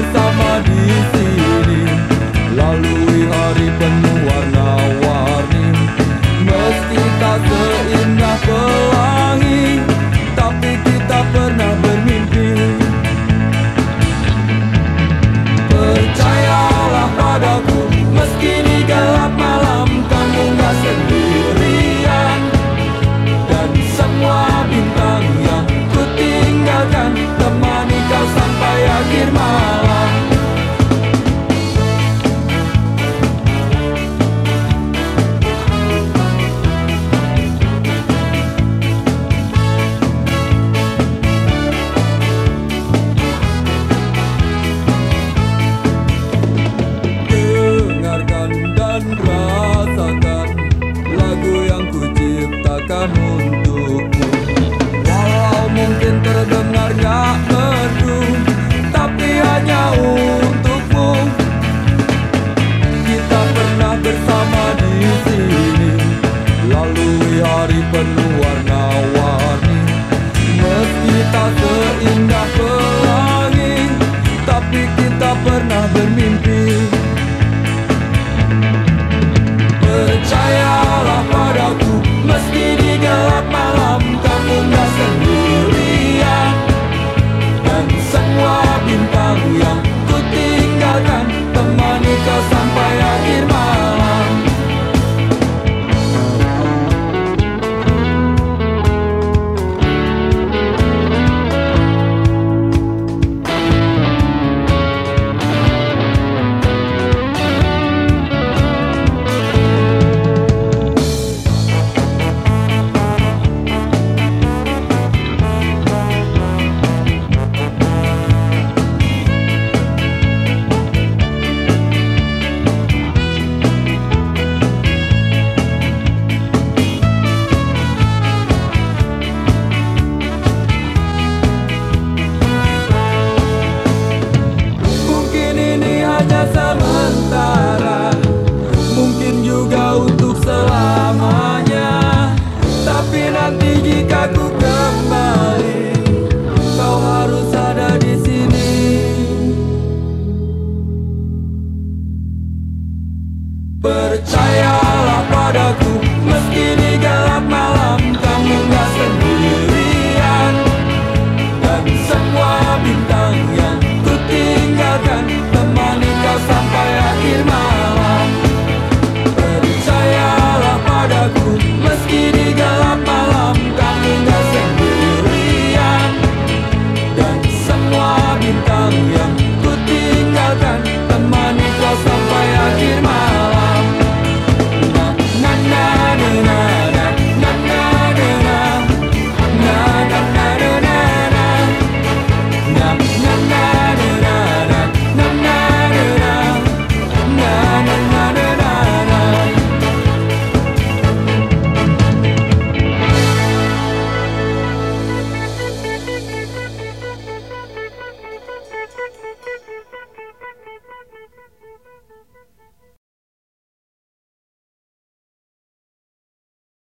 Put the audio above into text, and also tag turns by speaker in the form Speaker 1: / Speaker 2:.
Speaker 1: It's all